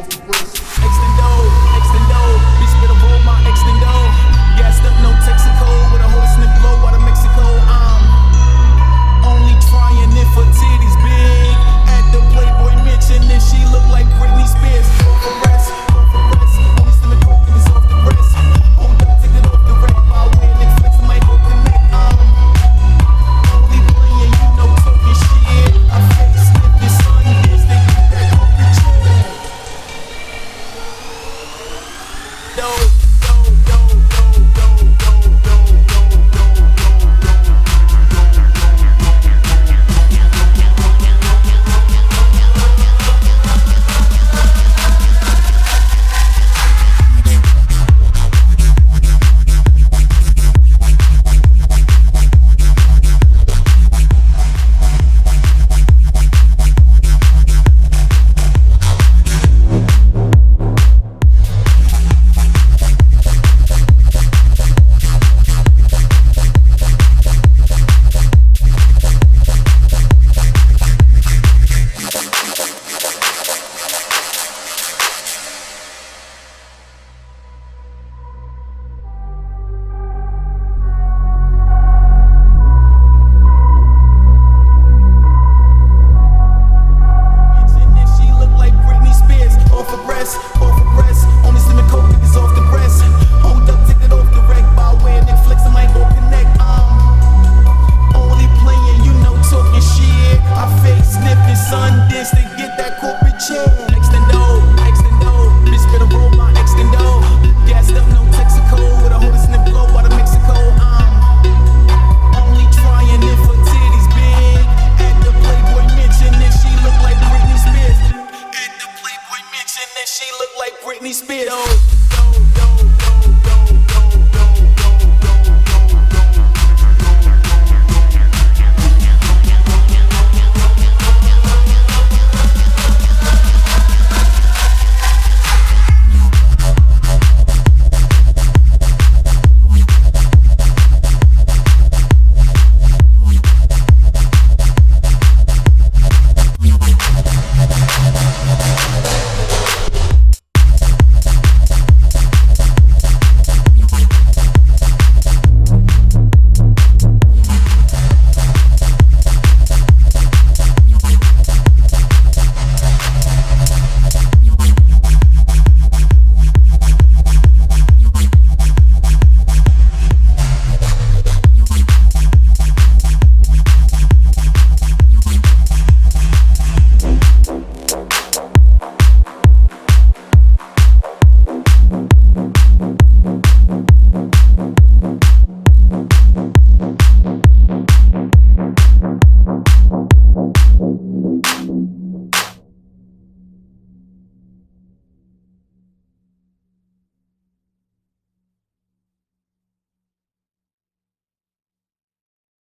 Extended. Britney get that yo,